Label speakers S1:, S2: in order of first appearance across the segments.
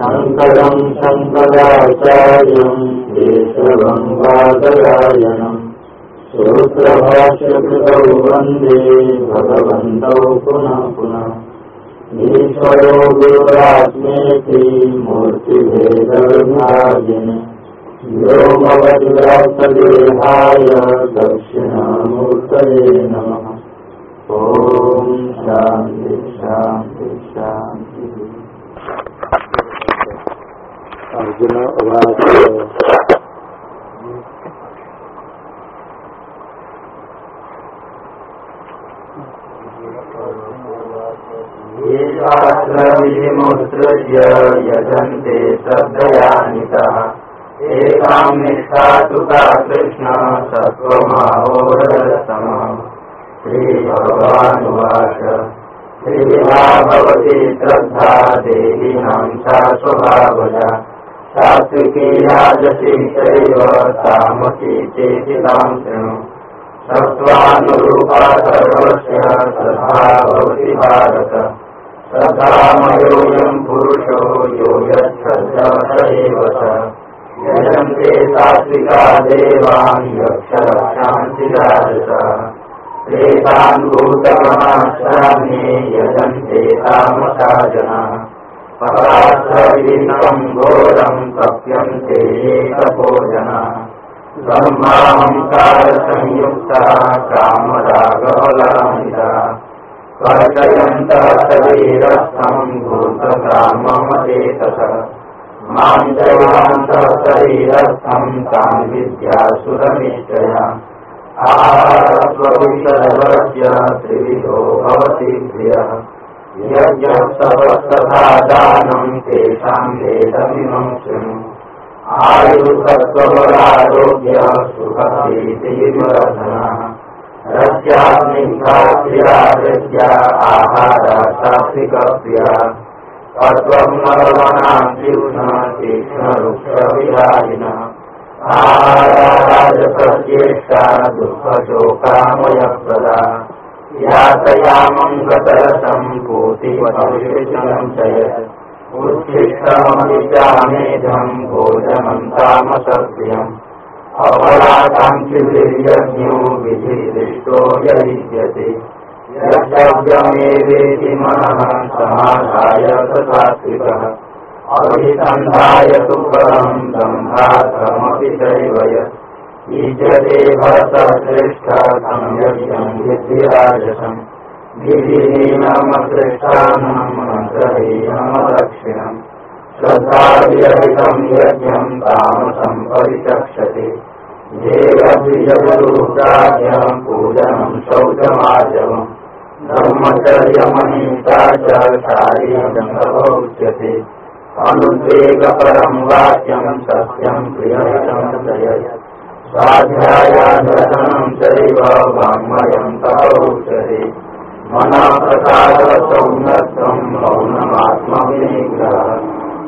S1: शङ्करम् शङ्कराचार्यम् केशवम् वादरायणम् सूत्रभाष्यकृतौ वंदे पुनः पुनः। ईश्वरो गुरुरात्मेति मूर्तिभेदविभागिनि व्योमवद्व्याप्तदेहाय दक्षिणामूर्तये नमः। ॐ शान्ति शान्ति शान्ति।
S2: अर्जुन उवाच।
S1: ये शास्त्रविधिमुत्सृज्य यजन्ते श्रद्धयान्वितः। एकां निष्ठा तु का कृष्ण सत्त्वमाहोरसमः श्रीभगवानुवाच। श्रीविधा भवति श्रद्धा देहिनां सा स्वभावजा सात्विकी राजसी चैव तामसी चेति शृणु। सत्त्वानुरूपा सर्वस्य तथा भवति भारत। तथामयोऽयं पुरुषो यो स यजन्ते सात्विका देवान् यक्षरक्षान्ति राजसः प्रेतान् भूतगणाश्रामे यजन्ते तामसा जनाः पराश्रविदं घोरं तप्यन्ते कामरागबलान्विता। कर्षयन्तः शरीरस्थम् भूतकाममचेतसः माँ चैवान्तः शरीरस्थम् तान् विद्यासुरनिश्चया आहारस्वविषदवस्य त्रिविधो भवति प्रियः सुखप्रीतिर्वर्धनः रस्याग्निघात्रिया आहारा सात्विकप्रिया तत्त्वं नरवणां तीक्ष्ण तीक्ष्णवृक्षविहारिणः आहाराजसज्येष्टा दुःखशोकामयप्रदा यातयामं गतरसं पूतिवशं चयत् उच्छिष्टमविचामेधम् भोजनं तामसप्रियम् अपराकाङ्क्षिभिर्यज्ञो विधिदृष्टो ययुज्यते यज्ञमेवेति मनः समाधाय सात्विकः अभिसन्धाय तु परम् चैव यत् युज्यते यज्ञं तामसं परिचक्षते। देवद्विजगुरुग्राह्यं पूजनं शौचमार्जवम् ब्रह्मचर्यमहिंसा च शारीरमुच्यते अनुद्वेगपरं वाक्यं सत्यं प्रियहितं दयत् स्वाध्यायादर्शनं चैव वाङ्मयं तपोच्यते मनप्रसादसौम्यत्वं मौनमात्मविनिग्रहः।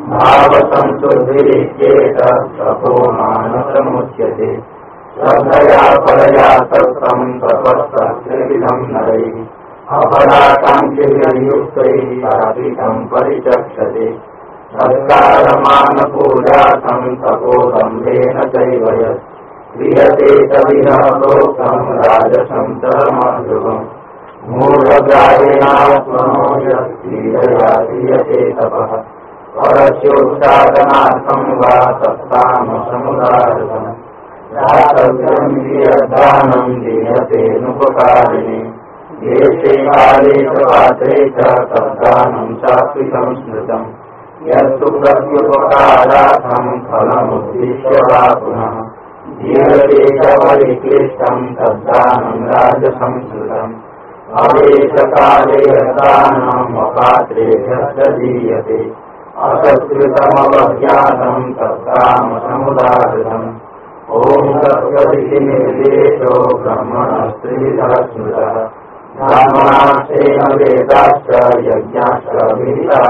S1: भावसंशुद्धिरित्येत तपो मानसमुच्यते श्रद्धया परया तत्त्वं तपस्तत्त्रिविधं नरैः। अपराकाङ्क्षिभिर्युक्तैः यत्। क्रियते क्रियते तपः। परस्योत्सादनार्थं वा तत्तामसमुदाहृतम् दातव्यं यद्दानं देशे काले च पात्रे च तद्दानं सात्विकं स्मृतम् यत्तु प्रत्युपकारार्थं फलमुद्दिश्य वा पुनः। दीयते च परिक्लिष्टं तद्दानं राजसंस्कृतम् अवेशकाले दानम् अपात्रेभ्यश्च दीयते असत्कृतमवज्ञातं तत्तामसमुदाहृतम् ॐ तत्त्वदिति निर्देशो ब्रह्मणस्त्रिविधः स्मृतः ब्राह्मणास्तेन वेदाश्च यज्ञाश्च विहिता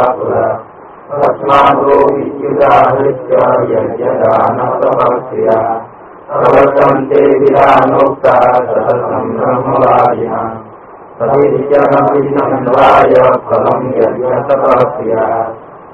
S1: प्रवर्तन्ते विधानोक्ता सहस्रम् ब्रह्मवादिना। तदित्यनभिनन्द्वाय फलम् यज्ञतपक्रिया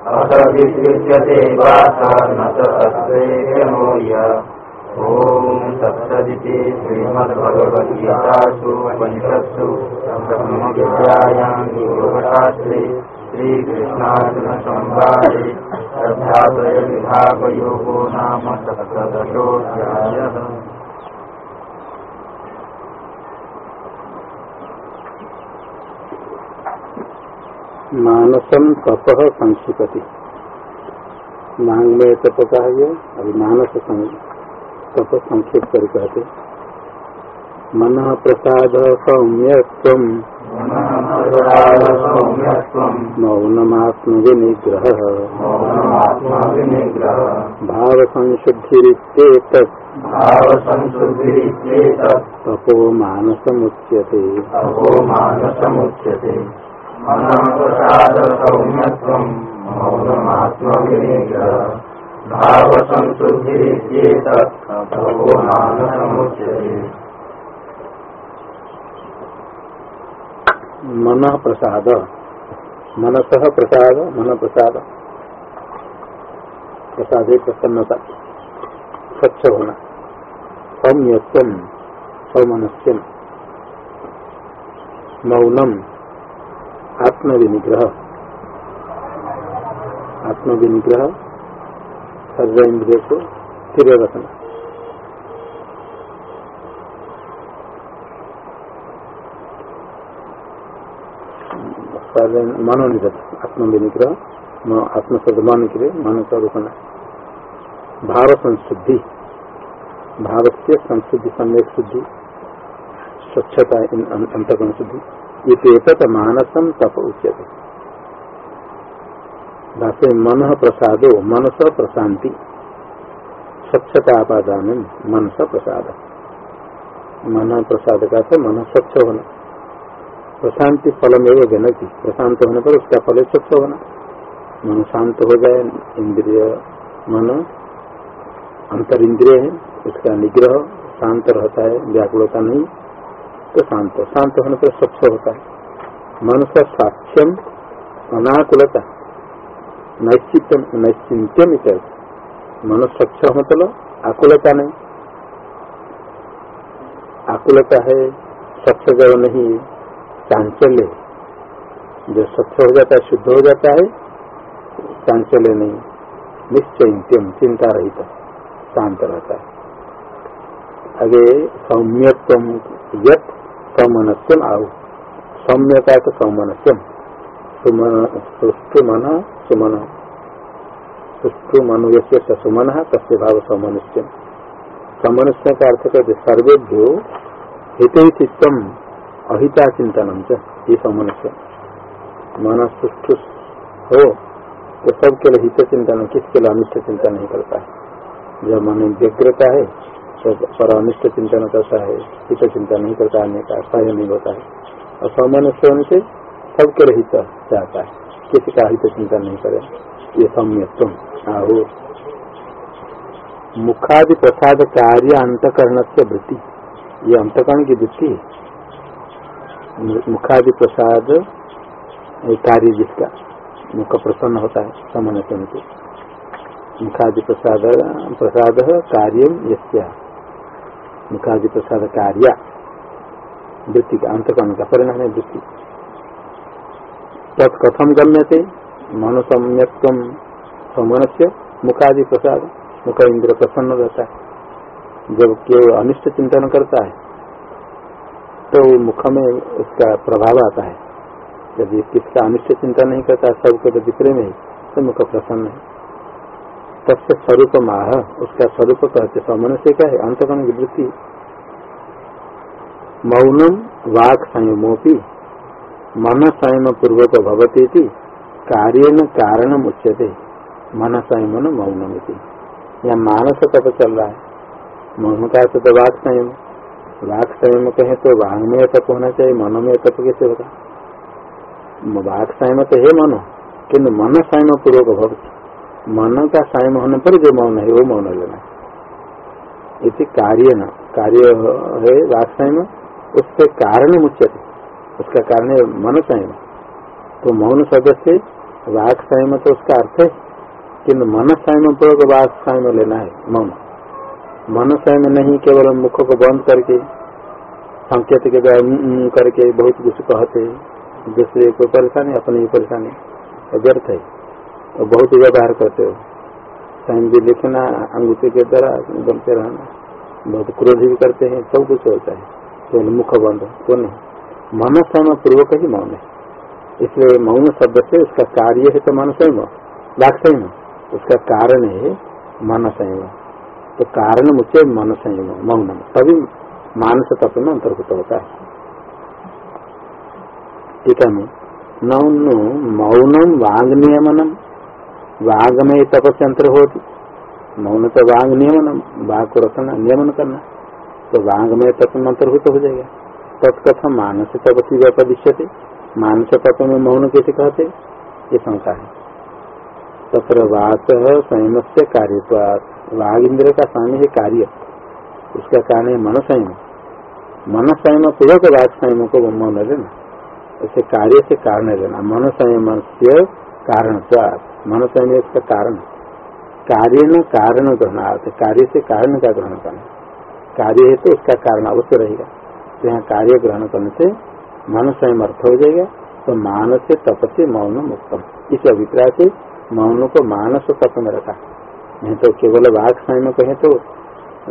S1: यत् असदिष्यते वासः न च तत्प्रेयणो यः ॐ तत्सदिति श्रीमद्भगवद्गीतासु, उपनिषत्सु ब्रह्मविद्यायां योगशास्त्रे नाम सप्तदशोऽध्यायः।
S2: मानसम तप संक्षिपति मांग में तप कहा गया अभी मानस तप संक्षेप कर कहते। मन प्रसाद सौम्यत्व मौनमात्म विनिग्रह भाव संशुद्धिरित्येत तपो मानसमुच्यते। मन प्रसाद मनस प्रसाद मन प्रसाद प्रसाद प्रसन्नता। स्वच्छ होना। सौम्यत्व सौमनस्यम मौनम आत्मविनिग्रह। आत्मविनिग्रह, सर्व इंद्रिय को स्थिर रखना मनोनिगत आत्मविनिग्रह आत्म शब्द मन के लिए मन का रोकना भाव संशुद्धि। भाव से संशुद्धि सम्यक शुद्धि। स्वच्छता अंतगुण शुद्धि। ये मानसम तप उच्यते भाष्य मन प्रसादो, मनस प्रशांति स्वच्छता आपादान मनस प्रसाद। मन प्रसाद का तो मन स्वच्छ होना। प्रशांति फल में वो जनती। प्रशांत होने पर उसका फल स्वच्छ होना। मन शांत हो जाए, इंद्रिय, मन अंतर इंद्रिय है, उसका निग्रह शांत रहता है, व्याकुलता नहीं। तो शांत शांत होने पर स्वच्छ होता है। मन का साक्ष्यम अनाकुलता। नैश्चित नैश्चिंत्यम मन स्वच्छ मतलब आकुलता नहीं। आकुलता है, स्वच्छ जब नहीं चांचल्य जो स्वच्छ हो जाता है, शुद्ध हो जाता है, चांचल्य नहीं। निश्चयम चिंता रहित शांत रहता है। आगे सौम्यत्व यत सौमनस्यम आओ सौम्यता तो सौमनस्यम। सुष्टु मन सुमन। सुष्टु मनु यसे सुमन, तस्य भाव सौमनस्यम। समनुष्य का अर्थ करते सर्वेभ्यो हित चित्तम, अहिता चिंतन ये समनुष्य मन सुष्टु हो तो सबके लिए हित चिंतन किसके लिए अनिष्ट चिंतन नहीं करता है? जब मन व्यग्रता है तो पर अनिष्ट चिंतन करता है हित चिंता नहीं करता, अन्य का सहाय नहीं होता है। और समनुष्य होने से सबके लिए हित चाहता है, किसी का हित चिंता नहीं करे। ये सौम्यत्व आहो। मुखादि प्रसाद कार्य अंतकरण से वृत्ति। ये अंतकरण की वृत्ति मुखादि प्रसाद कार्य जिसका मुख प्रसन्न होता है समन से। मुखादि प्रसाद प्रसाद कार्य यस्या। मुखादि प्रसाद कार्य। वृत्ति का अंतकरण का परिणाम है वृत्ति तत्कथम गम्यते मनुसम्यत्व समन से मुखादि प्रसाद मुख इंद्र प्रसन्न रहता है। जब केवल अनिष्ट चिंतन करता है तो मुख में उसका प्रभाव आता है। यदि किसका अनिष्ट चिंता नहीं करता, सबके प्रति प्रेम है तो मुख प्रसन्न है। तस्य स्वरूप माह उसका स्वरूप कहते समन से क्या है, अंतकरण की वृत्ति। मौनम वाक संयमोपी मन संयम पूर्वक भवती थी कार्य न कारण उच्यते। मन संयम न मौनम या मानस तप चल रहा है। मौन का तो वाक संयम। वाक संयम कहे तो वांग में तप होना चाहिए मन में तप कैसे होगा? वाक संयम तो है मनो। किन्तु मन संयम पूर्वक भवती। मन का संयम होने पर जो मौन है, वो मौन लेना इति कार्य न। कार्य है वाक में, उससे कारण मुच्यते। उसका कारण है मन संयम तो मौन सदस्य वाक संयम तो उसका अर्थ है किन्तु मन संयम पूर्वक वाक संयम लेना है, मौन। मन संयम नहीं, केवल मुख को बंद करके, संकेत के करके बहुत कुछ कहते दूसरे को परेशानी, अपनी ही परेशानी, व्यर्थ है। और बहुत व्यवहार करते हो। टाइम भी लिखना, अंगूठे के द्वारा बनते रहना, बहुत क्रोध भी करते हैं, सब कुछ होता है। केवल तो मुख बंद तो नहीं। मन पूर्वक ही मौन है। इसलिए मौन शब्द से उसका कार्य है तो मन। स्वयं वाक उसका कारण है मन। संयम तो कारण मुझे मन संयम मौन तभी मानस तत्व में अंतर्भुत होता है। ठीक है नौनु, मौनम वांग नियमनम वाघ में तपस्या अंतर होती। मौन तो वाघ नियमन वाघ को रखना नियमन करना। तो वाघ में तप अंतर्भूत हो जाएगा। तत्कथम मानस तपसी व्यपदिश्यते मानस तप में मौन कैसे कहते? ये शंका है। तथा वाच संयम से कार्य वाघ इंद्र का स्वामी है कार्य। उसका कारण है मन संयम। मन संयम पूर्वक वाघ संयम को मौन लेना ऐसे कार्य से कारण लेना मन संयम से कारण मन संयम इसका कारण कार्य कारण ग्रहणार्थ कार्य से कारण का ग्रहण करना। कार्य है तो उसका कारण अवश्य रहेगा। तो यहाँ कार्य ग्रहण करने से मन स्वयं अर्थ हो जाएगा तो मानस से तप से मौन उत्तम इस अभिप्राय से मौन को मानस तप में रखा। नहीं तो केवल वाघ संयम कहे तो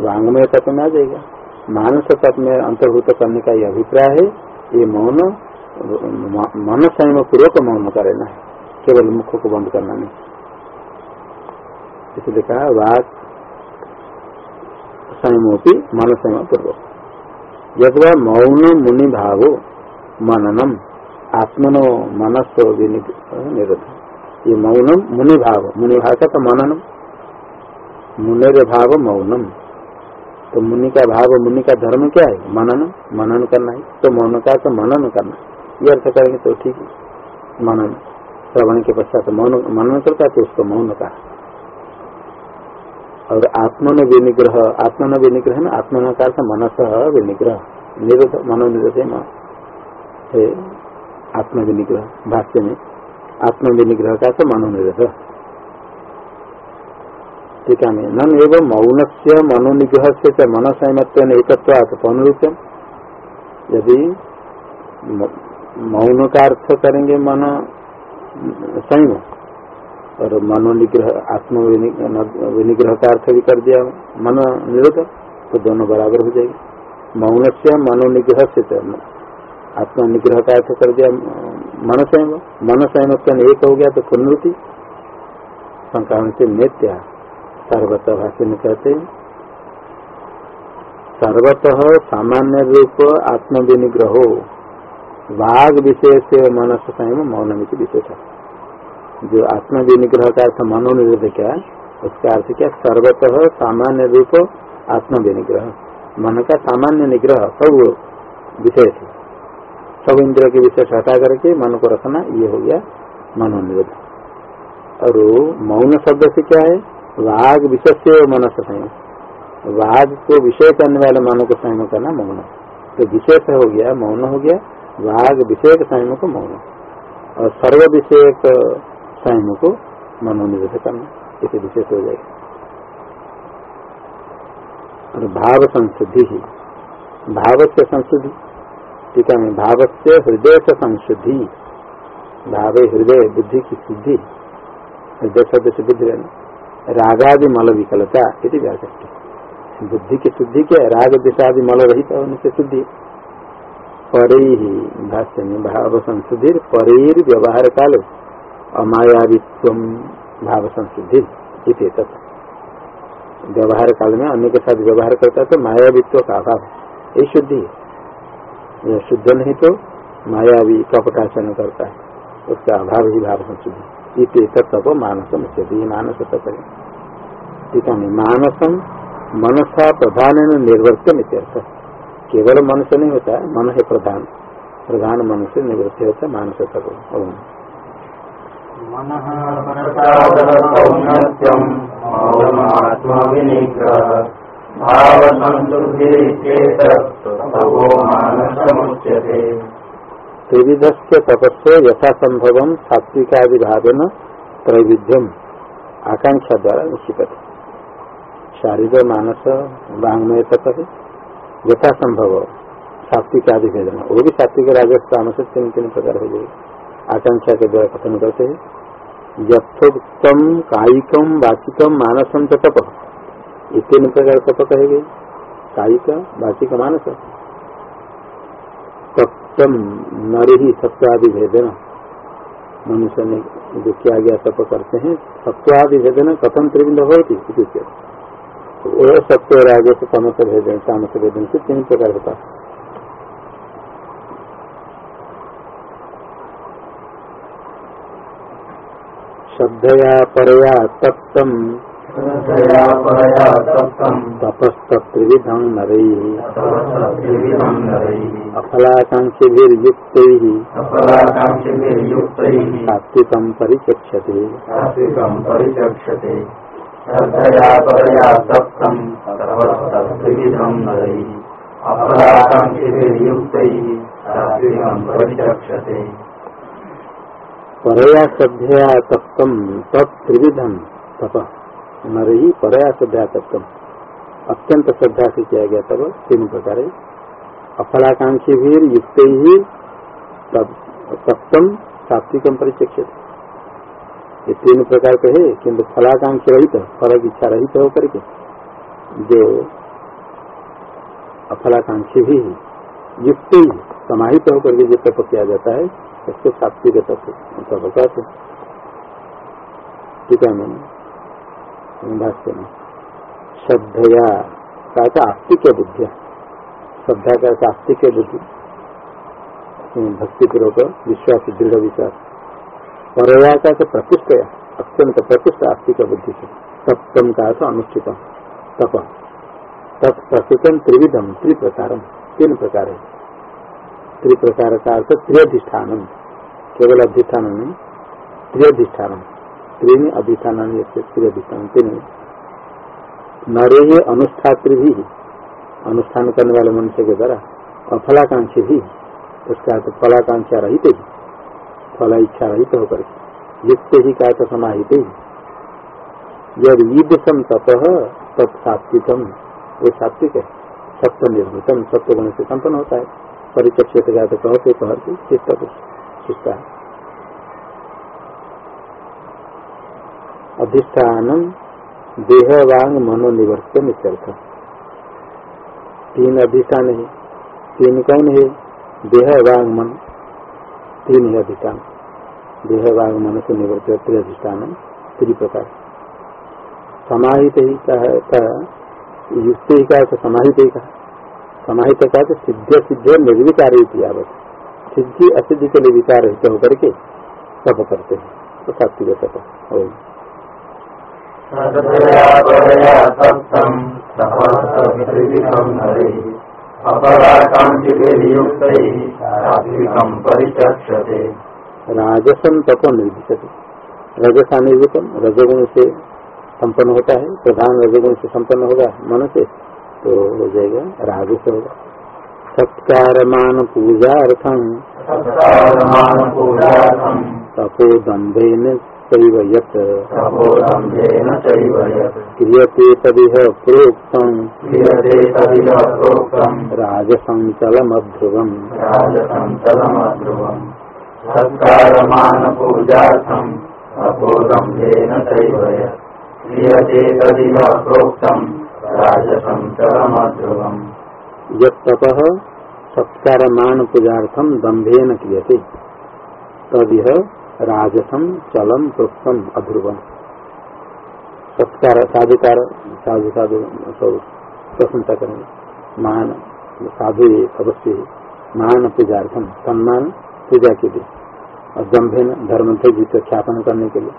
S2: वांगमय तप में आ जाएगा। मानस तप में अंतर्भूत करने का यह अभिप्राय है, ये मौन मन संयम पूर्वक मौन का रहना है। केवल मुख को बंद करना नहीं। इसलिए कहा वाक, संयमोपी मन संयम पूर्वक यद मौन मुनि भावो मननम, आत्मनो मनस निरत। ये मौनम मुनि भाव मुनि भाव का मननम। मुनिर भाव मौनम। तो मुनि का भाव, मुनि का धर्म क्या है? मनन मनन करना है। तो मौन का तो मनन करना ये अर्थ करेंगे तो ठीक है। मनन। श्रवण के पश्चात मौन मनन करता तो उसको मौन का और आत्मन विनिग्रह आत्मन विनिग्रह ना आत्मन का अर्थ मनस विनिग्रह, निरोध मनो। निरोध है आत्म विनिग्रह, भाष्य में, आत्म विनिग्रह का तो मनो निरोध ठीक है नन एवं मौन से मनोनिग्रह से मन संयमत्व एकत्व पौनरूप्यम। यदि मौन का अर्थ करेंगे मन संयम और मनोनिग्रह आत्म विनिग्रह का अर्थ भी कर दिया मन निरोध तो दोनों बराबर हो जाएगी। मौन से मनोनिग्रह से आत्म निग्रह का अर्थ कर दिया। मन संयम मन संयम एक हो गया तो पुनरुति। संक्रांत से नित्य, सर्वत भाष्य में कहते हैं। सर्वतः सामान्य रूप आत्म विनिग्रहो वाघ विशेष से मनस संयम मौन विशेष। जो आत्मा विनिग्रह का अर्थ मनोनिरोध क्या उसका अर्थ क्या? सर्वतः सामान्य रूप आत्म विनिग्रह मन का सामान्य निग्रह, सबसे सब इंद्र के विषय हटा करके मन को रखना, ये हो गया मनोनिरोध और मौन शब्द से क्या है? वाघ विषय से मनस संयम। वाघ को विषय करने वाले मन को संयम करना मौन। तो विशेष हो गया, मौन हो गया वाघ विषय संयम को मौन। और सर्व विषय संयम को मनोनिवेश करना इसे विशेष हो जाएगा। और भाव संशुद्धि ही। भाव से संशुद्धि। ठीक है भाव से हृदय से संशुद्धि। भाव हृदय बुद्धि की शुद्धि हृदय शब्द से बुद्धि रहना। रागादि मल विकलता यदि व्याचष्टि बुद्धि की शुद्धि क्या राग दिशा आदि मल रहित होने से शुद्धि। परे ही भाष्य में भाव संशुद्धि परेर व्यवहार काल। अमायावित्व भाव संशुद्धि व्यवहार काल में अन्य के साथ व्यवहार करता तो मायावित्व का अभाव ये शुद्धि है। यह शुद्ध नहीं तो मायावी का प्रकाशन करता है। उसका अभाव ही भाव संशुद्धि तत्व मानसम उच्चते मानस तत्व ठीक है मानसम मनसा प्रधान निर्वर्तन इत्यर्थ। केवल मन से नहीं होता है, मन है प्रधान। प्रधान मन से निवृत्ति होता मानस तक त्रिविध से तपस्व यथा संभव सात्विकादि भाव त्रैविध्यम। आकांक्षा द्वारा निश्चित शारीर मानस वांग्मय तक है यथा संभव भेदन वो भी सात्विक राजस्व तामस तीन तीन प्रकार हो जाएगी आकांक्षा के द्वारा कथन करते हैं। यथोक्तम, कायिकम, वाचिकम, मानसम च तप। ये तीन प्रकार तप कहे गए। कायिक, वाचिक, मानस। सप्तम नर ही सत्यादि भेदन मनुष्य ने जो किया गया तप करते हैं सत्यादि भेदन कथम त्रिविंद होती वो सत्य राजो से तमस भेदन तामस भेदन से तीन प्रकार होता है श्रद्धया परया तप्तम। तपस्तत्विधं नरैः। अफलाकाङ्क्षिभिर्युक्तैः। सात्विकं परिचक्षते।
S1: अपराकाङ्क्षिभिर्युक्तैः सात्विकं परिचक्षते।
S2: परया श्रद्धया तप्तम तत्त्रिविधम तप। नर ही परया श्रद्धया तप्तम अत्यंत श्रद्धा से किया गया तब तीन प्रकार अफलाकांक्षी भी युक्त ही तप्तम सात्विकम परिचक्षित। ये तीन प्रकार के है किन्तु फलाकांक्षी रहित फल की इच्छा रहित होकर के। जो अफलाकांक्षी भी युक्त ही, समाहित होकर के जो तप किया जाता है उसको सात्विक तत्व कहते ठीक है मैंने भाष्य में श्रद्धया का आस्तिक बुद्धिया श्रद्धा का आस्तिक बुद्धि। भक्ति पूर्वक विश्वास, दृढ़ विश्वास। परया का प्रतिष्ठ अत्यंत प्रतिष्ठ आस्तिक बुद्धि से। सप्तम का तो अनुष्ठित तप। तत्प्रसितम त्रिविधम त्रिप्रकार तीन प्रकार है। त्रिप्रकार का अर्थ त्रियधिष्ठान केवल अधिष्ठान नहीं त्रियधिष्ठान त्रीन अधिष्ठान त्रियधिष्ठान तीन नरे अनुष्ठात्री भी अनुष्ठान करने वाले मनुष्य के द्वारा अफलाकांक्षी भी उसका अर्थ फलाकांक्षा रहित ही। फल इच्छा रहित होकर युक्त ही का तो समाहित ही। यद ईदम तप तत्सात्विकम वो सात्विक है। सत्य निर्मितम सत्य गुण से संपन्न होता है। परिचक्षित तो कहते कहते चित्त शिष्टा अधिष्ठान देह वांग मनो निवर्तन इत्यर्थ। तीन अधिष्ठान है। तीन कौन है? देह वांग मन। तीन है अधिष्ठान। देह वाग मन से निवृत्त त्रि प्रकार। समाहित ही का युक्त ही का समाहित ही का समाहित का तो सिद्ध सिद्ध निर्विकार सिद्धि असिद्धि के लिए विकार रहित होकर के तप करते हैं। तो सात्विक तप हो राजसम तप निर्दिशत रजसा निर्दितम रजगुण से संपन्न होता है। प्रधान रजगुण से संपन्न होगा। मन से तो हो जाएगा राजस होगा। सत्कार मान पूजा अर्थम तपोदम्भेन चैव यत्। क्रियते तदिह प्रोक्तम्। राजसञ्चलमध्रुवम्।
S1: सत्कारमानपूजार्थम्। तपोदम्भेन चैव यत्। क्रियते तदिह प्रोक्तम्।
S2: यत्तपः सत्कार मान पूजार्थम दम्भेन क्रियते। तद यह राजसम चलम प्रोक्तम अध्रुवम। सत्कार साधुकार साधु साधु सब प्रशंसा करेंगे मान साधु अवश्य मान पूजार्थम सम्मान पूजा के लिए, और दम्भेन धर्म थे जिसे ख्यापन करने के लिए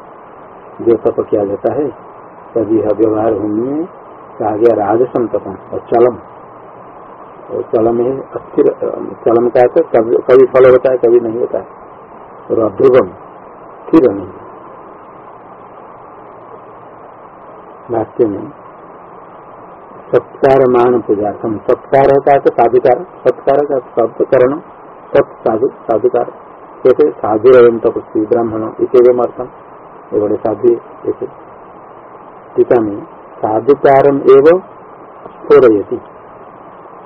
S2: जो तप किया जाता है तभी व्यवहार भूमि में कहा गया राजसम तपम और चलम। और चलम है अस्थिर चलम का तो कभी, कभी फल होता है कभी नहीं होता है। और अध्रुवम स्थिर नहीं भाष्य में सत्कार मान पूजार्थम। सत्कार होता है तो साधुकार सत्कार का शब्द करण सत साधु साधुकार। कैसे साधु एवं तपस्वी ब्राह्मण इसे अर्थम। ये बड़े साधु ऐसे टीका में साधुकारम एवं स्फोरयती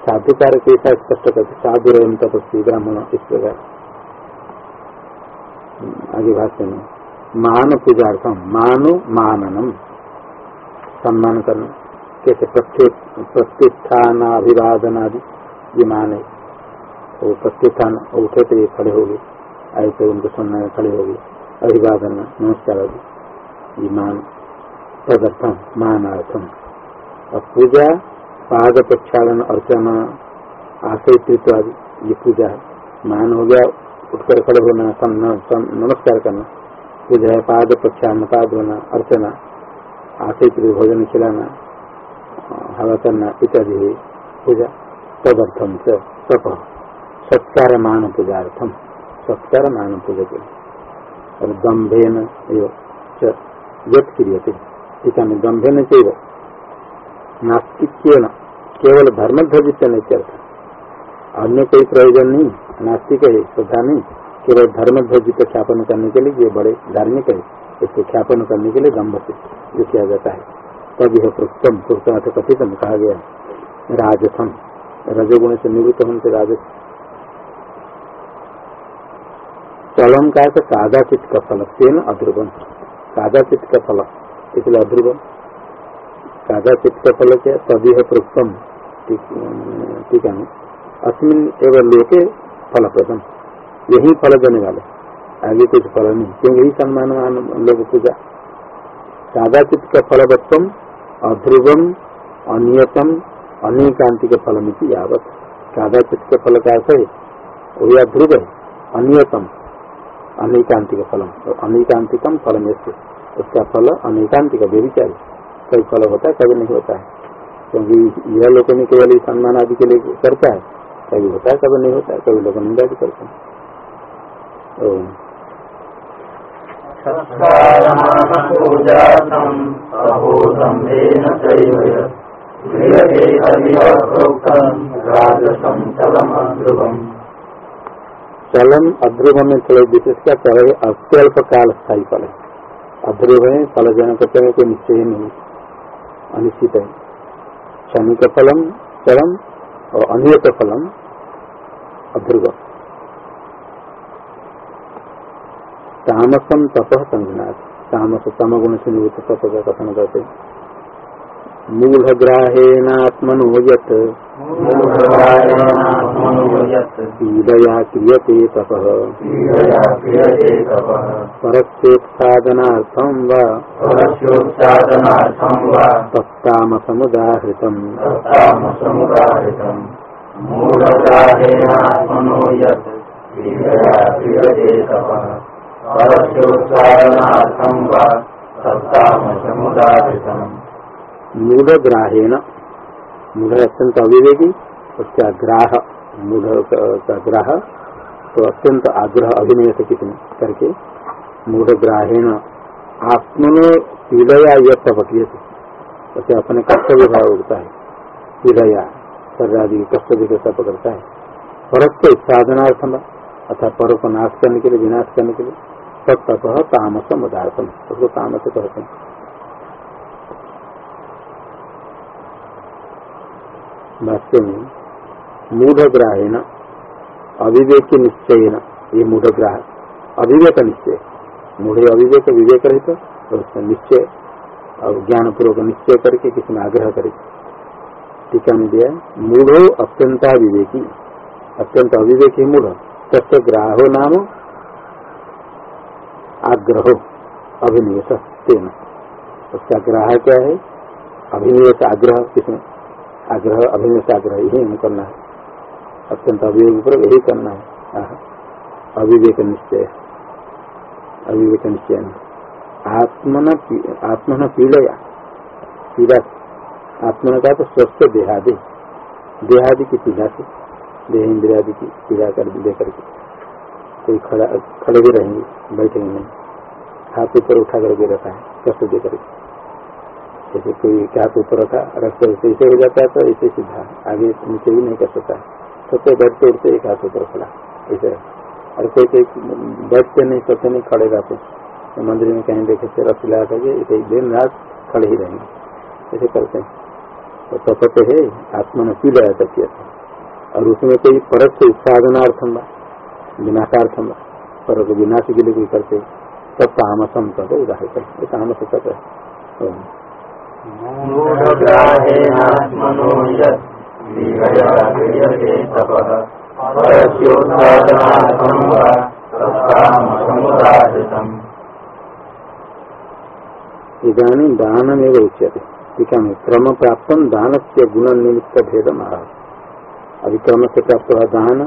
S2: साधुकार कैसा स्पष्ट करते साधु एवं तपस्वी ब्राह्मण इस प्रकार आगे भाष्य। में मान पूजार्थम मानो माननम। सम्मान करना कैसे प्रतिष्ठान अभिवादन आदि ये मान है वो प्रतिष्ठान उठे थे खड़े हो गए। आए उनको सुनने में खड़े हो गए। अभिवादन, नमस्कार। आदि ये मान तदर्थम मानार्थम और पूजा पाद प्रक्षालन अर्चना आश्रित ये पूजा मान हो गया उठकर खड़े होना नमस्कार करना, पूजा है पाद प्रक्षालन पाद होना अर्चना आश्रित भोजन खिलाना हवा करना इत्यादि पूजा तदर्थम से तप। सत्कार मान पूजार्थम सत्कार मान पूजा के और दम्भेन यद क्रियते टीका में दम्भेन चेव नास्तिक केवल धर्म ध्वजित नहीं अन्य कोई प्रयोजन नहीं नास्तिक है श्रद्धा नहीं केवल धर्म ध्वजित ख्यापन करने के लिए ये बड़े धार्मिक है इसको ख्यापन करने के लिए दम्भ से जो किया जाता है तब यह प्रोक्तम प्रोक्त कथितम कहा गया राजसम रजगुण से निवृत्त होने से चलम का तो सादा का फल तेन अध्रुवम सादा चित्त का फल इसलिए अध्रुव साधा चित्त का फल क्या तभी है प्रोक्तम ठीक है अस्मिन एवं लोके फल प्रदम यही फल देने वाले। आगे कुछ फल नहीं, क्योंकि यही सम्मान लोग पूजा। सादा चित्त का फलवत्तम, अध्रुवम, अनियतम अनिकांति के फल में यावत। सादा चित्त के फल का अर्थ है, वही अध्रुव है, अनियतम अनिकांतिक फलम। तो अनिकांतिकम फल में से उसका फल अनिकांतिक व्यविचार कभी फल होता है कभी नहीं होता है। क्योंकि यह लोग ने केवल सम्मान आदि के लिए करता है कभी होता है कभी नहीं होता है कभी लोग निंदा भी करते हैं। चलम अध्रुव में थोड़े विशेष क्या कह अत्यल्प काल स्थायी फल है अध्रुव है, फल जनक में कोई निश्चय नहीं। अनिश्चित है। क्षणिक फलम चलम और अनियत फलम, अध्रुव। तामसम तप संज्ञात। तामस तम गुण से निवृत्त तप का कथन करते मूलग्राहेणात्मनो यत्। पीडया क्रियते तपः परस्योत्सादनार्थं वा? तत्तामसमुदाहृतम्।
S1: मूलग्राहेणात्मनो यत् पीडया क्रियते तपः परस्योत्सादनार्थं वा? तत्तामसमुदाहृतम्।
S2: मूढ़ मूढ़ अत्यंत अविवेकी उसका ग्राह मूढ़ का ग्राह तो अत्यंत आग्रह अभिनय से कितने करके मूढ़ ग्राहेण आत्मनो पीड़या यह तपक्रिय उसे अपने कर्तव्य भाव उठता है। पीड़या आदि कष्ट देकर तप करता है। परस्य साधनार्थम अर्थात पर को नाश करने के लिए, विनाश करने के लिए तत्तप तामसम उदार्थम उसको तामस कहते हैं। भाष्य में मूढ़ग्राहे न अविवेक निश्चय न ये मूढ़ग्राह। अविवेक निश्चय मूढ़ अविवेक विवेक रहित तो उसका निश्चय, और ज्ञान पूर्वक निश्चय करके किसी में आग्रह करे। टीका में दिया मूढ़ो अत्यंता विवेकी। अत्यंत अविवेकी मूढ़, तस्य ग्राहो नाम आग्रहो अभिनिवेश उसका ग्राह क्या है? अभिनिवेश आग्रह किसमें आग्रह अभिनिवेश आग्रह, यही हम करना है। अत्यंत अविवेक पर यही करना है। अविवेक निश्चय। अविवेक निश्चय। आत्मन आत्मन पीड़या। पीड़ा, आत्मन का तो स्वस्थ देहादि। देहादि की पीड़ा से, देह इंद्रियादि की पीड़ा कर दे करके कोई खड़ा, खड़े भी रहेंगे बैठेंगे नहीं। हाथ ऊपर उठा करके रखा है, कष्ट दे करके जैसे कोई हाथ ऊपर रखा रखते ऐसे हो जाता है तो ऐसे सीधा आगे नीचे भी नहीं कर सकता है। सोते बैठते उठते एक हाथ ऊपर खड़ा ऐसे और कोई कोई बैठते नहीं, सोते नहीं, खड़े रहते। तो मंदिर में कहीं देखे से रस ला करके ऐसे दिन रात खड़े ही रहेंगे। ऐसे करते हैं। तो तपते है, आत्मा ने पी लिया तकिया और उसमें कोई परत से साधनार्थम विनाशार्थम पर विनाश के लिए कोई करते। तब तामसम तद उदाहरण ये तामस तक है। इधानी दानम एवं उच्यते। टीका में क्रम प्राप्त दान से गुण निमित्त भेदम आ अभी क्रम से प्राप्त हुआ दान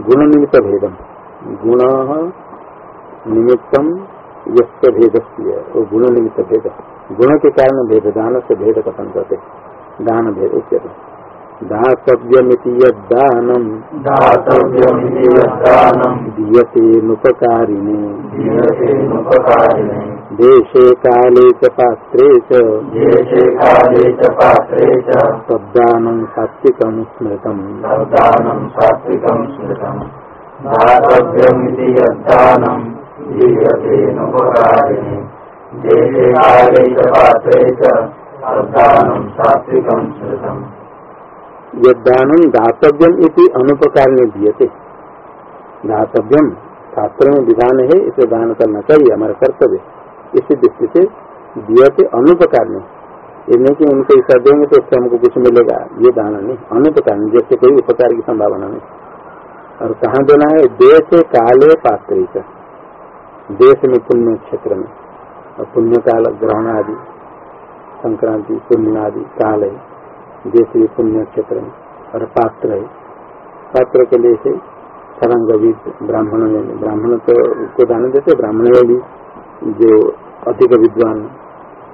S2: गुण निमित्त भेदम गुण निमित्तम यस्य भेद वो गुण निमित्त भेद गुण के कारण भेद दान से भेद कथन करते दान भेद उच्चते दातव्यमिति यदानम दीयते नुपकारिणे। देशे काले च पात्रे च
S1: देशे काले च पात्रे च
S2: तद्दानं सात्विकं स्मृतम्।
S1: तद्दानं सात्विकं स्मृतम्। दातव्यमिति यद्दानम् दीयतेनुपकारिणे देशे काले च पात्रे च तद्दानं सात्विकं स्मृतम्।
S2: यदानम दातव्यम इति अनुपकारिणी दीयते। दातव्यम शास्त्र में विधान है, इसे दान करना चाहिए, हमारा कर्तव्य। इसी दृष्टि से दियते अनुपकार में नहीं कि उनको ऐसा देंगे तो उससे हमको कुछ मिलेगा, ये दान नहीं अनुपकार नहीं जैसे कोई उपकार की संभावना नहीं। और कहाँ देना है? देश काले पात्र देश में पुण्य क्षेत्र में। और पुण्य काल ग्रहण आदि संक्रांति पूर्णिमा आदि काल। है भी पुण्य क्षेत्र में, और पात्र है। पात्र के लिए से तरंगविद ब्राह्मण में ब्राह्मण तो को दान देते ब्राह्मण में भी जो अधिक विद्वान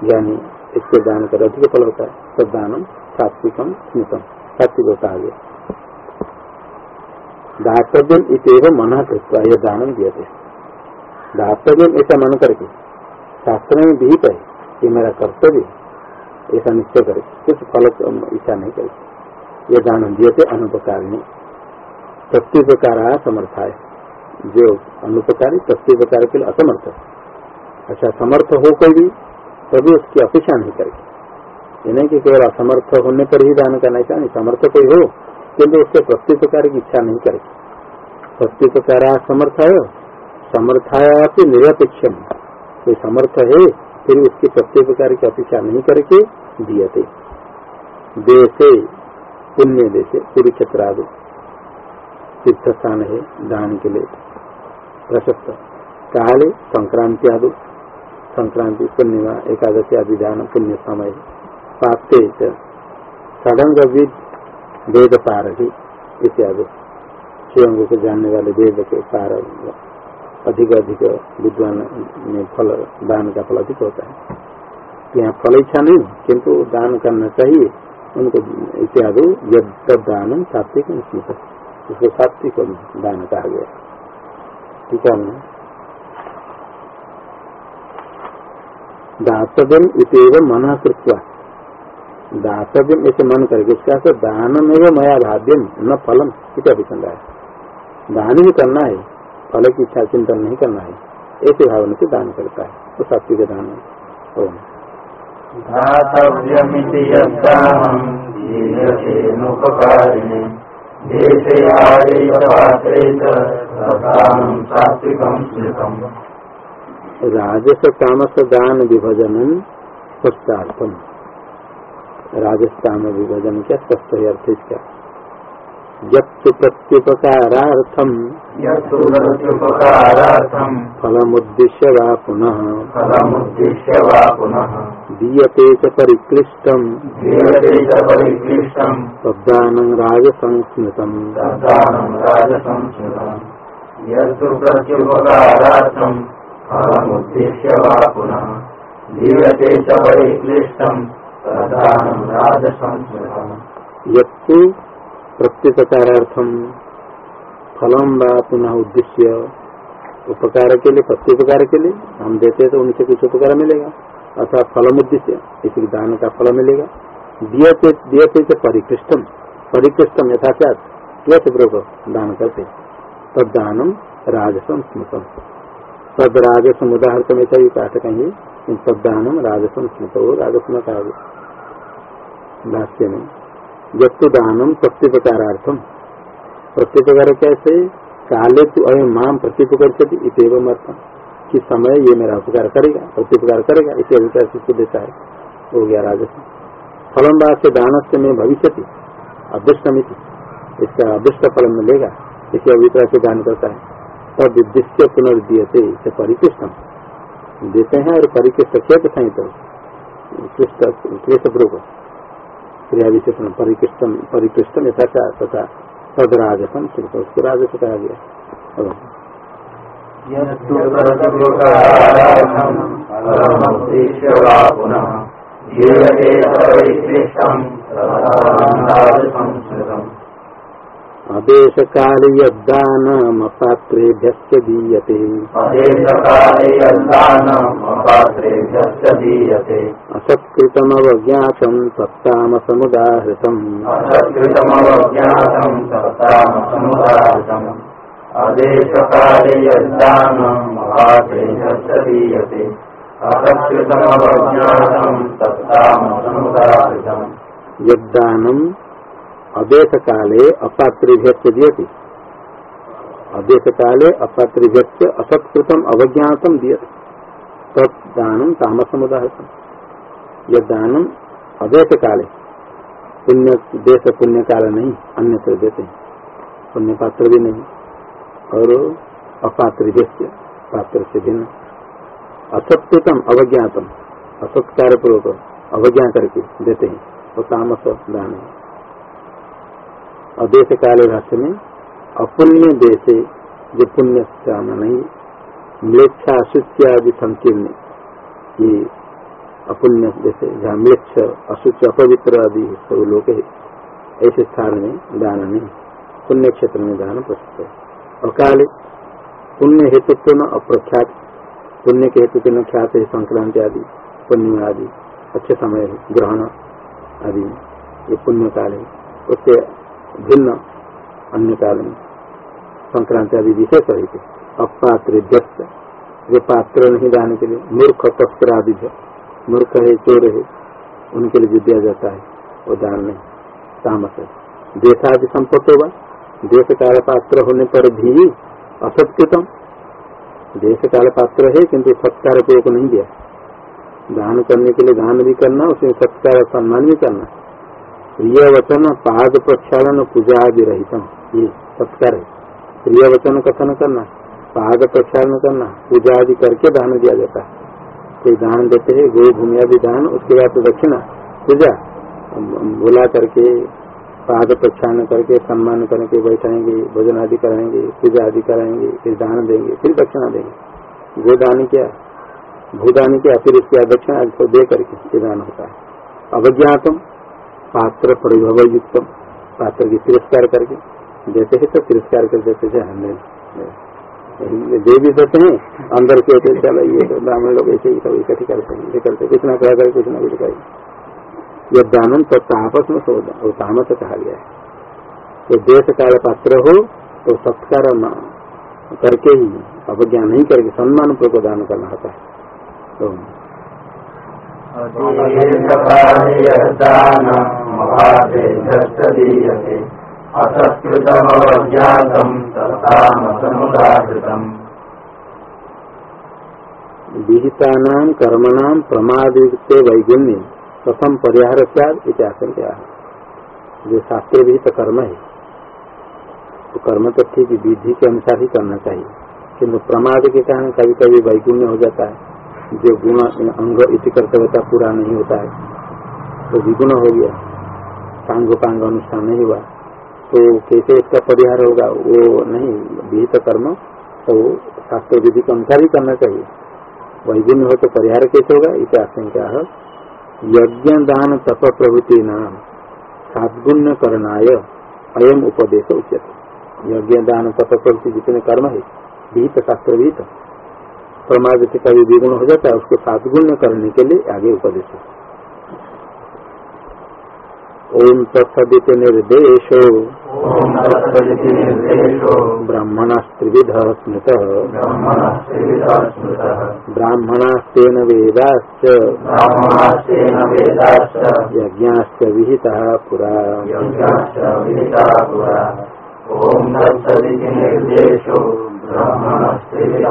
S2: ज्ञानी, इसको दान कर अधिक फल होता है सब दानम सात्विकम स्मृतम, सात्विक होता है। दातव्यम इतव मना कृत्वा, यह दानम दिए थे ऐसा मन करके, शास्त्र में विहित है, ये मेरा कर्तव्य ऐसा निश्चय करे। कुछ फल इच्छा नहीं करे। यह दान दिए थे अनुपकारिणी प्रत्युपकार समर्थ है जो अनुपकारी प्रत्युपकार के लिए असमर्थ अच्छा समर्थ हो कोई भी, तभी उसकी अपेक्षा नहीं करेगी। ये नहीं कि केवल असमर्थ होने पर ही दान करना चाहिए नहीं, समर्थ कोई हो किन्तु उससे प्रत्युपकार की इच्छा नहीं करे प्रत्युपकार समर्थ है समर्थाया निरपेक्ष कोई समर्थ है फिर उसकी प्रत्युपकार की अपेक्षा नहीं करके दिए देशे पुण्य देशे कुरुक्षेत्र आदि तीर्थ स्थान है, दान के लिए। प्रशस्त। काले, संक्रांति आदि। संक्रांति, पूर्णिमा, एकादशी आदि दान, पुण्य समय पाते सड़ंग विद वेद पारही इत्यादि। शिवंग को जानने वाले वेद के पार अधिक अधिक विद्वान में फल, दान का फल अधिक होता है। यहाँ फल इच्छा नहीं, किंतु दान करना चाहिए। उनको इत्यादि यद दान सात्विक स्मृत उसको सात्विक दान कहा गया। ठीक है दातव्यम इतव मन कृत्वा। दातव्यम ऐसे मन करके उसका दानम एवं मया भाव्यम न फलम। इतना विचंदा है दान ही करना है। फल की इच्छा चिंतन नहीं करना है। ऐसे भावना से दान करता है। तो सात्विक दान है।
S1: दातव्यमिति स्मृतम्
S2: राजस तामस दान विभजन स्पष्टार्थम राजस काम विभजन क्या स्पष्ट है अर्थ इसका यत्तु प्रत्युपकारार्थम।
S1: यत्तु प्रत्युपकारार्थम्।
S2: फलमुद्दिश्य वा पुनः।
S1: फलमुद्दिश्य वा पुनः।
S2: दीयते च परिक्लिष्टम्।
S1: क्रियते च परिक्लिष्टम्।
S2: तद्दानं राजसंस्मृतम्।
S1: तद्दानम् राजसंस्कृतम् यत्तु प्रत्युपकारार्थम्। फलमुद्दिश्य वा पुनः। दीयते च परिक्लिष्टम्। तद्दानम् राजसंस्कृतम्
S2: यत्तु प्रत्युपकारार्थम फलम व पुनः उद्देश्य उपकार के लिए प्रत्युपकार के लिए हम देते हैं तो उनसे कुछ उपकार मिलेगा। अथवा फलम उद्देश्य, इसी दान का फल मिलेगा। दियते दियते से परिकृष्टम। परिकृष्टम यथाचात क्लेश पूर्वक दान करते। तद दानम राजसम स्मृतम। तद राजसम उदाहरण में सही पाठ कहेंगे। तद दानम राजसम स्मृत राजस्म का भाष्य में यत्तु दानम प्रत्युपकारार्थम प्रत्युपकार कैसे? काले तो अयम माम प्रत्युपकार अर्थम कि समय ये मेरा उपकार करेगा, प्रत्युपकार करेगा, इसे अभिकार किसको देता है हो गया राजस्व फलम से दान से में भविष्य अदृष्टमिति। इसका अदृष्ट फल मिलेगा इसे अभिप्राय से दान करता है। तब उद्देश्य पुनर्दीयते इसे परिकृष्टम देते हैं और परिकृष्ट क्षेत्र सहित। क्लेश पूर्वक क्रिया विशेषण परिकृष्टम परिकृष्टम यथा तथा तद सिर्फ़ उसको राजस कहा गया
S1: यत्तु दीयते। राजसंस्कृतम्
S2: काले दीयते।
S1: यद्दानम् अपात्रेभ्यश्च दीयते
S2: असत्कृतमवज्ञातं
S1: अपात्रेभ्यश्च दीयते। असत्कृतमवज्ञातम् सत्तामसमुदाहृतम्
S2: यदानम अदेश काले अपात्रेभ्य दियते अदेश काले अपात्रेभ्य असत्कृतम अवज्ञातम दियते। तदानम तामसमुदाहृतम। यदानम अदेश काले पुण्य, देश पुण्य काल नहीं अन्य से देते हैं। पुण्य पात्र भी नहीं। और अपात्र पात्र से भिन्न। असत्कृतम अवज्ञातम असत्कार पूर्वक अवज्ञा करके देते हैं। वो तामस दान है। अदेश काले भाष्य में अपुण्य देशे जो पुण्य स्थान नहीं, म्लेच्छा अशुच्य आदि संकीर्ण, ये अपुण्य जैसे जहाँ म्लेच्छ, अशुच्य, अपवित्र आदि सब लोग ऐसे स्थान में दान नहीं, पुण्य क्षेत्र में दान प्रसिद्ध है। अकाले पुण्य हेतुत्व न अप्रख्यात, पुण्य के हेतु के न ख्यात है, संक्रांति आदि, पुण्य आदि, अच्छे समय, ग्रहण आदि, ये पुण्य काल है उससे भिन्न अन्य काल में। संक्रांति आदि विशेष रही थे अपात्र व्यस्त जो पात्र नहीं दान के लिए, मूर्ख तस्कर आदि मूर्ख है, चोर है, उनके लिए जो दिया जाता है, वो दान नहीं तामस है। देश आदि संपत्ति होगा देश काल पात्र होने पर भी असत्कृतम देश काल पात्र है, किंतु सत्कार को नहीं दिया। दान करने के लिए दान भी करना उसमें सत्कार सम्मान भी करना। प्रिय वचन पाद प्रक्षालन पूजा आदि रहित। ये सत्कार है। प्रिय वचन कथन करना पाद प्रक्षालन करना पूजा आदि करके दान दिया जाता है। कोई दान देते हैं, गो भूमि आदि दान, उसके बाद तो दक्षिणा, पूजा। बुला करके पाद प्रक्षालन करके, सम्मान करके बैठाएँगे, भोजन आदि कराएँगे, पूजा आदि कराएँगे, फिर दान देंगे, फिर दक्षिणा देंगे। गो दान क्या? भूदान किया? फिर इसके दक्षिणा दे करके दान होता है। अवज्ञातम पात्र परिभव युक्त पात्र की तिरस्कार करके, देते हैं तो तिरस्कार कर देते थे हमने दे भी देते हैं, अंदर से होते चलो, ये तो ब्राह्मण लोग ऐसे ही सब इकट्ठी करते हैं, ये करते कुछ ना कहा करे, कुछ ना कुछ कहे यह दानम तो तापस में सौदा वो तामस कहा गया है। तो देश काल पात्र हो तो सत्कार करके ही, अवज्ञा नहीं करके, सम्मान पूर्वक दान करना होता है। तो
S1: दीयते असत्कृतमवज्ञातम् तथामसमुदाहृतम्
S2: विहिता प्रमादयुक्त वैगुण्य प्रथम परिहार क्या जो शास्त्र विहित कर्म है तो कर्म तो ठीक विधि के अनुसार ही करना चाहिए। किंतु प्रमाद के कारण कभी कभी वैगुण्य हो जाता है। जो गुण अंग इति कर्तव्यता पूरा नहीं होता है तो विगुण हो गया। पांग पांग अनुष्ठान नहीं हुआ। तो कैसे इसका परिहार होगा? वो नहीं, विहित कर्म तो शास्त्र विधि के अनुसार ही करना चाहिए। वैगुण्य हो तो परिहार कैसे होगा? इसे आशंका है। यज्ञ दान तप प्रभृति नाम सातगुण्य करनाय अयम उपदेश उचित यज्ञ दान तप प्रभृति जितने कर्म है, विहित, शास्त्र विहित। प्रमाद से कभी विगुण हो जाता है उसको सातगुण्य करने के लिए आगे उपदेश ओम तत्सदित निर्देशो।
S1: ओम तत्सदिति
S2: ब्राह्मणास्त्रिविध स्मृत। ब्राह्मणास्तेन वेदाश्च। यज्ञाश्च विहितः पुरा।
S1: ॐ तत्सदिति निर्देशो। ब्राह्मणास्तेन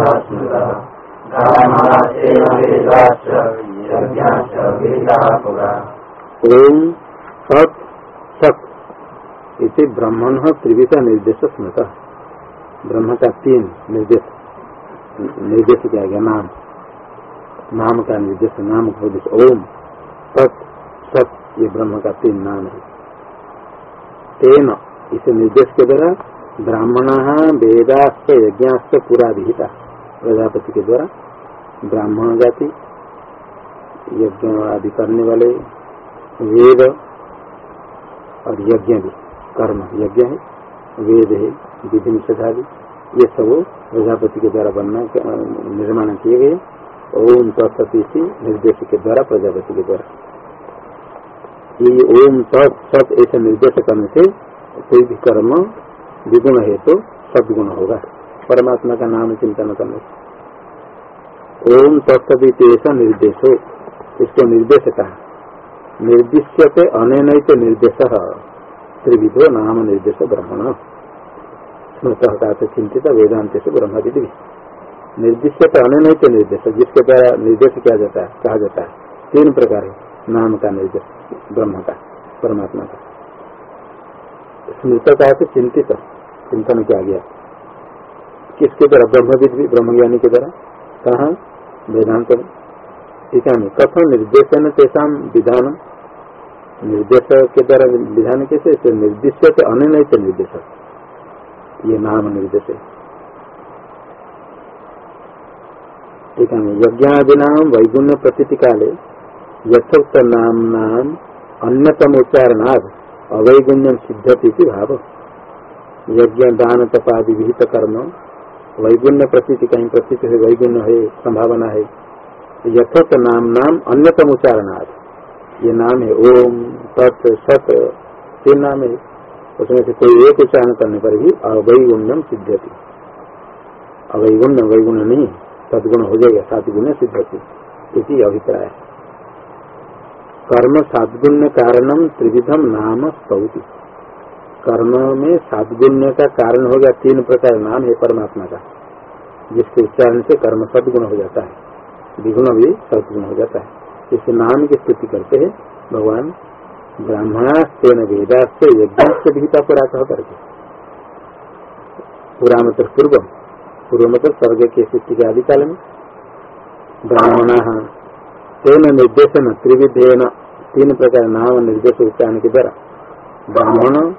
S2: ओम सत सत। इसे ब्राह्मण त्रिविध निर्देश स्मृत। ब्रह्म का तीन निर्देश निर्देश किया गया, नाम। नाम का निर्देश, नाम निर्देश ओम सत सत, ये ब्रह्म का तीन नाम है। तेन, इसे निर्देश के द्वारा ब्राह्मण वेदास्त यज्ञास्त पूरा विहिता प्रजापति के द्वारा ब्राह्मण जाति, यज्ञ आदि करने वाले वेद और यज्ञ भी, कर्म, यज्ञ है, वेद है विधि निषेधादि ये सब प्रजापति के द्वारा बनना, निर्माण किए गए ओम तत्सती निर्देश के द्वारा, प्रजापति के द्वारा। ये ओम तत् सत ऐसे निर्देश करने से कोई भी कर्म, विगुण है तो सदगुण होगा। परमात्मा का नाम चिंतन करने से। ओम निर्देश। हो इसको निर्देश कहा। निर्दिश्यते अनैत निर्देश। त्रिविधो नाम निर्देश ब्रह्मण। स्मृत का चिंतित वेदांत से ब्रह्म विधि निर्दिश्यते अनैत निर्देश। जिसके द्वारा निर्देश किया जाता है, कहा जाता है। तीन प्रकार नाम का निर्देश, ब्रह्म का, परमात्मा का। स्मृत का चिंतित चिंतन किया गया। किसके द्वारा? ब्रह्मविद भी, ब्रह्मज्ञानी के द्वारा। कहा? वेदांत में। ठीक है कथम निर्देशन तेषा विधान निर्देश के द्वारा विधान कैसे? तो निर्दिष्ट से अनित निर्देश। ये नाम निर्देश। है ठीक है, यज्ञादिना वैगुण्य प्रतीति काले यथोक्त नाम नाम अन्यतम उच्चारणाद अवैगुण्यम सिद्धति भाव। यज्ञ दान तपादि विहित कर्म वैगुण्य प्रतीति कहीं प्रतीति है, वैगुण्य है, संभावना है। यथोक्त नाम नाम अन्यतम उच्चारणार्थ ये नाम है ओम, तत्, सत, ये नाम है। उसमें से कोई एक उच्चारण करने पर ही अवैगुण्यम सिद्धति अवैगुण्य, वैगुण्य नहीं, सदगुण हो जाएगा सात गुण सिद्धति इसी अभिप्राय। कर्म सातगुण्य कारणम, त्रिविधम नाम स्तौति। कर्म में सातगुण्य का कारण हो गया तीन प्रकार नाम है परमात्मा का, जिसके उच्चारण से कर्म सदगुण हो जाता है। विगुण भी सदगुण हो जाता है। इस नाम की स्तुति करते हैं। भगवान ब्राह्मणास्तेन वेदास्त यज्ञ से विहिता पुरा कह करके। पूरा मतलब पूर्व पूर्व मतलब स्वर्ग के स्थिति के आदि काल में। ब्राह्मण तेन निर्देशन त्रिविधेन, तीन प्रकार नाम निर्देश उच्चारण के द्वारा। ब्राह्मण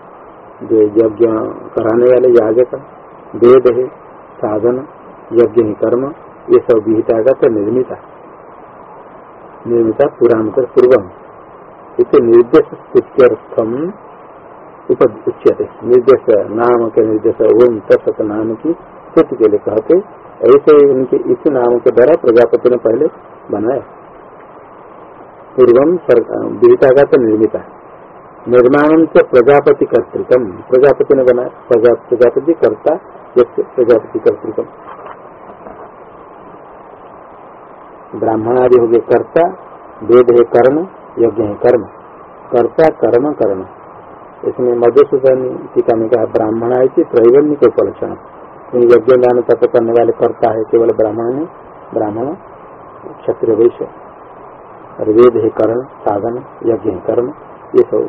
S2: यज्ञ कराने वाले याग का वेद है, साधन, यज्ञ ही कर्म, ये सब विहिता का तो निर्मिता निर्मिता पूरा मतलब पूर्वम। इसे निर्देश स्तुत्यर्थम उच्यते। निर्देश नाम के निर्देश ओम तत्त नाम की स्तुति के लिए कहते, ऐसे उनके इस नाम के द्वारा प्रजापति ने पहले बनाया। पूर्वम विहिता का तो निर्मिता निर्माण से प्रजापति कर्तृकम प्रजापति ने बनाया, प्रजा, प्रजापति कर्ता प्रजापति कर्तृकम ब्राह्मण आदि हो गए कर्ता, वेद है कर्म, यज्ञ है कर्म। कर्ता, कर्म कर्म। इसमें मधुसूदन टीका में कहा, ब्राह्मण है कि त्रैवन्य के उपलक्षण। यज्ञ दान तत्व करने वाले कर्ता है केवल ब्राह्मण में ब्राह्मण, क्षत्रिय वैश्य। और वेद है कर्ण, साधन, यज्ञ है कर्म। ये सब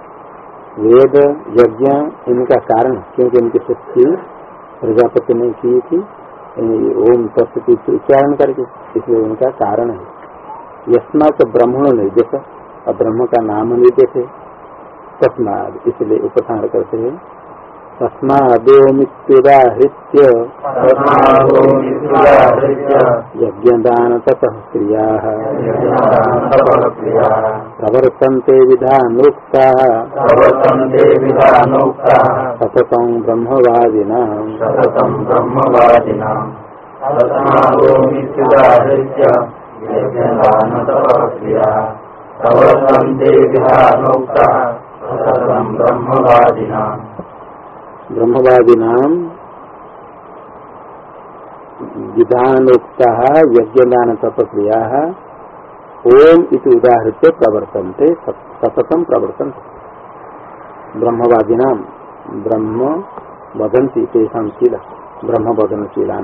S2: वेद, यज्ञ, इनका कारण, क्योंकि इनकी शक्ति प्रजापति ने की थी ओम तत्व उच्चारण करके, इसलिए उनका कारण है। यस्मात ने निर्देश, और ब्रह्म का नाम निर्देश है। तस्माद इसलिए उपसार करते हैं। तस्मादोमित्युदाहृत्य यज्ञदान ततः क्रिया प्रवर्तन्ते विधानोक्ताः। सततं ब्रह्मवादिनां
S1: प्रवर्तन्ते विधानोक्ताः। सततं ब्रह्मवादिनाम्।
S2: ब्रह्मवादिनां विधानोक्ताः यज्ञदान तपक्रिया ओम इति उदाहृत्य प्रवर्तन्ते सततं प्रवर्तन्ते। ब्रह्मवादिनां ब्रह्म वदंती तेषां शील ब्रह्म वदनशीला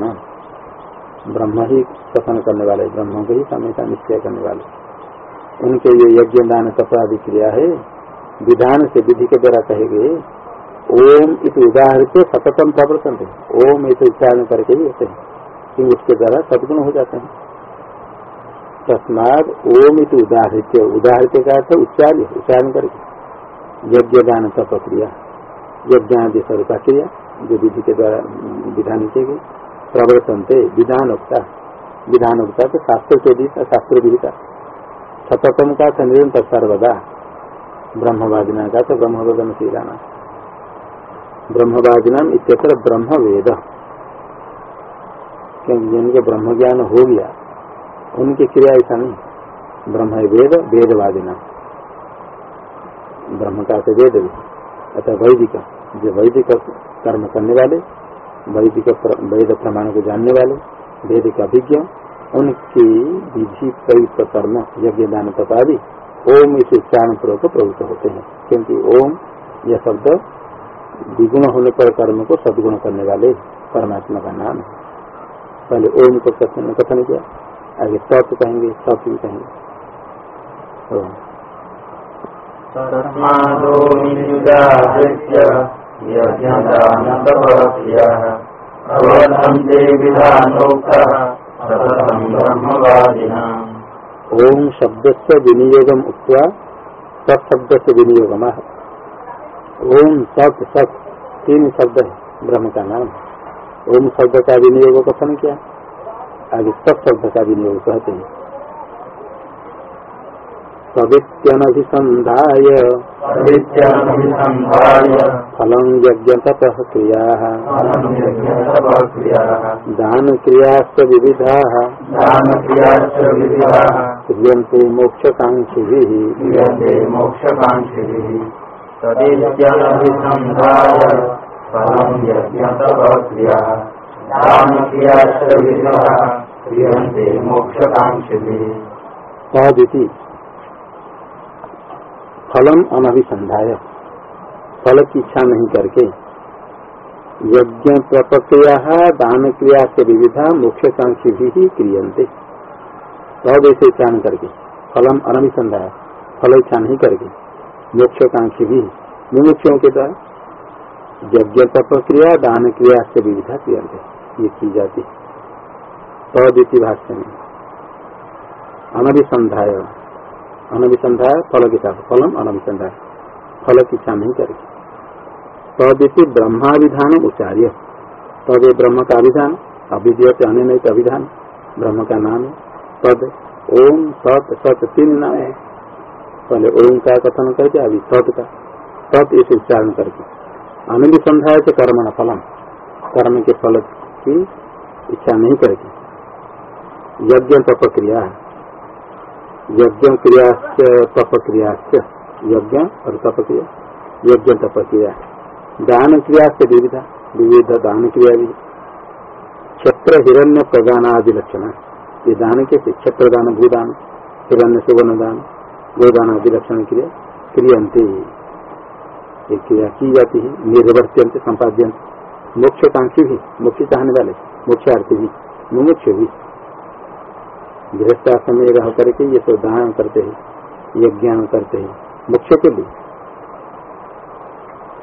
S2: ब्रह्म ही कथन करने वाले ब्रह्म को ही हमेशा निश्चय करने वाले उनके ये यज्ञ दान तपादि क्रिया है, विधान से विधि के द्वारा कहे गए ओम इत उदाहरित सततम प्रवर्तन ओम इत उच्चारण करके ही होते हैं। कि उसके द्वारा सदगुण हो जाते हैं। तस्माद ओम इत उदाहरित उदाहरित का अर्थ उच्चार्य उच्चारण करके। यज्ञ दान तप क्रिया यज्ञ आदि स्वरूप क्रिया, जो विधि के द्वारा, विधान किए गए। प्रवर्तनते विधान उक्ता विधान उक्ता तो शास्त्र के विहिता शास्त्र विहिता सततम का था निरंतर सर्वदा ब्रह्मवादिना का तो ब्रह्मवदन शीलाना ब्रह्मवादिना इत्यत्र ब्रह्म वेद क्योंकि जिनके ब्रह्म ज्ञान हो गया, उनकी क्रिया ऐसा नहीं। ब्रह्म वेद वेदवादिना ब्रह्म का तो वेद भी। अतः वैदिक, जो वैदिक कर्म करने वाले, वैदिक वेद प्रमाण को जानने वाले वेद अभिज्ञ, उनकी विधि प्रयुक्त कर्म, यज्ञ, दान तपादि ओम इस उच्चारण पूर्वक प्रवृत्त होते हैं। क्योंकि ओम यह शब्द द्विगुण होने पर कर्म को सदगुण करने वाले परमात्मा का नाम है। पहले ओम को कथन कथन किया आगे तत्व कहेंगे तत्व भी कहेंगे। ओम शब्द से विनियोगम उत्वा तत्शब्द से विनियोगम। ओम सत सत तीन शब्द है ब्रह्म का नाम ओम शब्द का विनियोग कथन किया? आगे तत्शब्द का विनियोग कहते हैं। सवित्यनभिसन्धाय फलं क्रियाः। विविधाः। क्रियन्ते मोक्षकाङ्क्षिभिः।
S1: तदेत्यनभिसन्धाय
S2: फलम अनभिसंधाय। फल की इच्छा नहीं करके। यज्ञ प्रक्रिया दान क्रिया से विविधा मोक्षकांक्षी भी ही क्रियंते तब ऐसे इच्छा करके। फलम अनभिसंधाय। फल इच्छा नहीं करके। मोक्षकांक्षी भी मुमुक्षों के द्वारा यज्ञ तप क्रिया दान क्रिया से विविधा क्रियंते ये की जाती तदिति भाष्य में, अनभिसंधाय अनभिसंधाय फल के साथ, फलम अनभिसंधाय, फल की इच्छा नहीं करेगी। तदिति ब्रह्माविधान उच्चार्य, तद ब्रह्म का अभिधान, अभिधीयत अन्य नहीं तो अभिधान, ब्रह्म का नाम है, तद ओम सत सत तीन नाम है। पहले ओम का कथन करके, अभी सत का। तत् इसे उच्चारण करके। अनभिसंधाय से कर्म फलम। कर्म के फल की इच्छा नहीं करेगी यज्ञ प्रक्रिया है। यज्ञ क्रिया तप क्रिया यज्ञ और तप क्रिया। यज्ञ तप क्रिया दान क्रिया से विविधा। विविध दान क्रिया भी। क्षेत्र हिरण्य प्रदान आदि लक्षण ये दान कैसे क्षेत्र दान, भूदान, हिरण्य सुवर्ण दान। गोदान आदि लक्षण क्रिया क्रियंते ये क्रिया की जाती है निर्वर्त्यंत संपाद्यंत मोक्षकांक्षी भी, मोक्ष चाहने वाले, मोक्षार्थी भी, मुमुक्ष भी। गृहस्थाश्रम में रह करके ये सब दान करते हैं यज्ञ करते हैं, मोक्ष के लिए।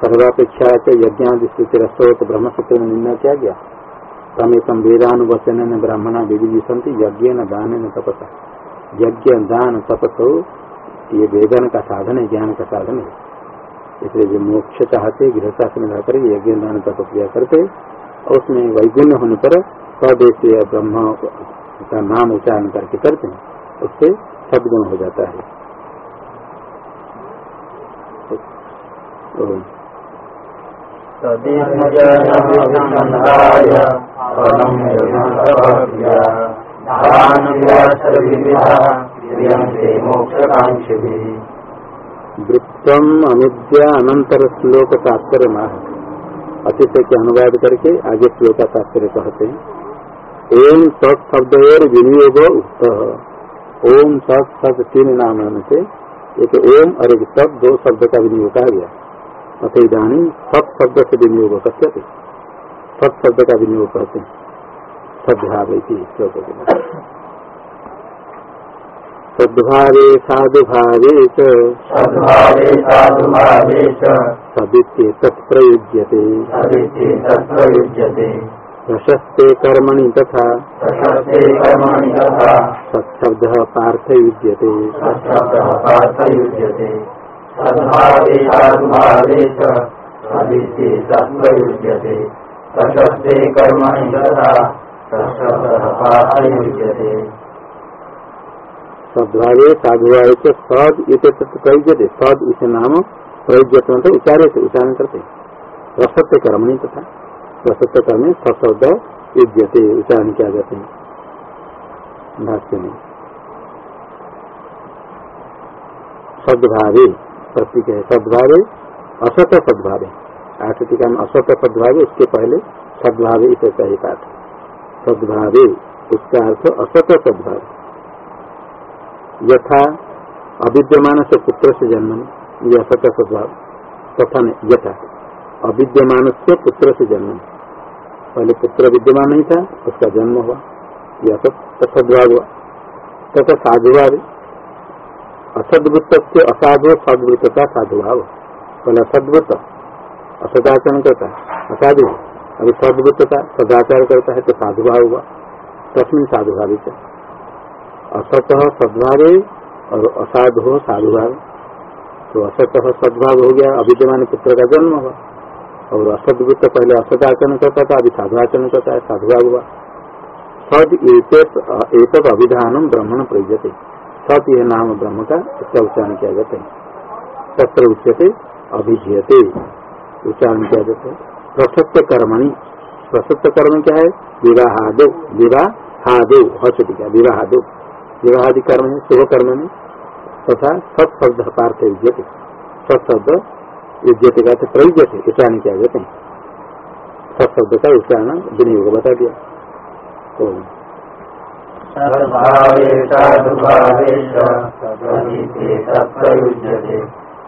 S2: सर्वापेक्षा के यज्ञादि स्थिति रसोत ब्रह्मसूत्र में निन्ना किया गया। तमेकम वेदानुवचन ब्राह्मणा विविधि संति यज्ञ न दान न तपसा। यज्ञ दान तपस ये वेदन का साधन है, ज्ञान का साधन है। इसलिए जो मोक्ष चाहते गृहस्थाश्रम में रहकर यज्ञ दान तप क्रिया करते और उसमें वैगुण्य होने पर स्वदेशीय ब्रह्म का नाम उच्चारण करके करते हैं, उससे सदगुण हो जाता है। वृत्तम अनिद्या अनंतर श्लोक तात्पर्य माह अतिथि के अनुवाद करके आगे श्लोक का तात्पर्य कहते हैं। ओम सत शब्द और विनियोग उक्त। ओम सत सत तीन नाम से एक ओम और एक सत दो शब्द का विनियोग कहा गया। अत इधानी सत शब्द से विनियोग कहते सत शब्द का विनियोग कहते हैं। सद्भाव सद्भावे साधुभावे
S1: सद्भावे साधुभावे
S2: सदित्ये तत्प्रयुज्यते। प्रशस्ते कर्मणि तथा सत्शब्दः
S1: सत्शब्दः पार्थयुज्यते। सद्भावे साधुभावे सदित्ये तत्प्रयुज्यते। प्रशस्ते कर्मणि तथा
S2: सद्भावे साधुभावे च सद इत प्रयुज्यते। सद इसे नाम प्रयुज्यते मतलब उच्चारे से उच्चारण करते। प्रसत्य कर्मणि तथा। प्रसत्य कर्म सशब्द युज्यते, उच्चारण किया जाते हैं। भाष्य में। सद्भावे, प्रतीक है सद्भावे असत सद्भावे आठ टीका में असत सद्भावे उसके पहले सद्भावे इसे चाहिए पाठ सद्भावे, उसका अर्थ असत सद्भाव। यथा अविद्यमान से पुत्र से जन्म यह असत सद्भाव। कथन यथा अविद्यमान से पुत्र से जन्म। पहले पुत्र विद्यमान नहीं था, उसका जन्म हुआ। यह सद्भाव हुआ। तथा साधुभाव असदवृत्त से असाधु सदवृत्त का साधुभाव। पहले असदवृत्त असदाचरण करता असाधु। अभी सदवृत्त का सदाचार करता है तो साधुभाव हुआ। तस्मिन साधुभावी से असत सद्भावे और असाधु साधुभाव। तो असत सद्भाव हो गया, अविद्यमान पुत्र का जन्म हुआ। और असदवृत्त पहले असद आचरण करता था, अभी साधु आचरण करता है, साधुभाव हुआ। सद एक अभिधान ब्राह्मण प्रयुजते सत यह नाम ब्रह्म का इसका उच्चारण किया जाता है। तत्र उच्यते अभिधीयते उच्चारण किया जाता है। प्रसत्य कर्मणि। प्रसत्य कर्म क्या है? विवाहादो। विवाहादो। हसती का विवाहादो। विवाहादि कर्म है, शुभ कर्म में तथा सत्शब्द पार्थ युज्यते सत्शब्द युज्यते का प्रयुज्यते, उच्चारण किया जाते हैं। सत्शब्द का उच्चारण विनियोग बता दिया। तो
S1: सद्भावे साधुभावे च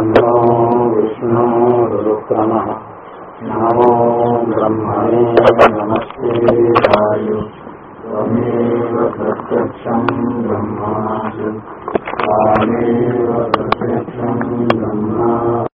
S2: नमो विष्णुरुक्रमः नमो ब्रह्मणे नमस्ते वायु त्वमेव प्रत्यक्षम् ब्रह्मासु त्वामेव प्रत्यक्षम् ब्रह्मा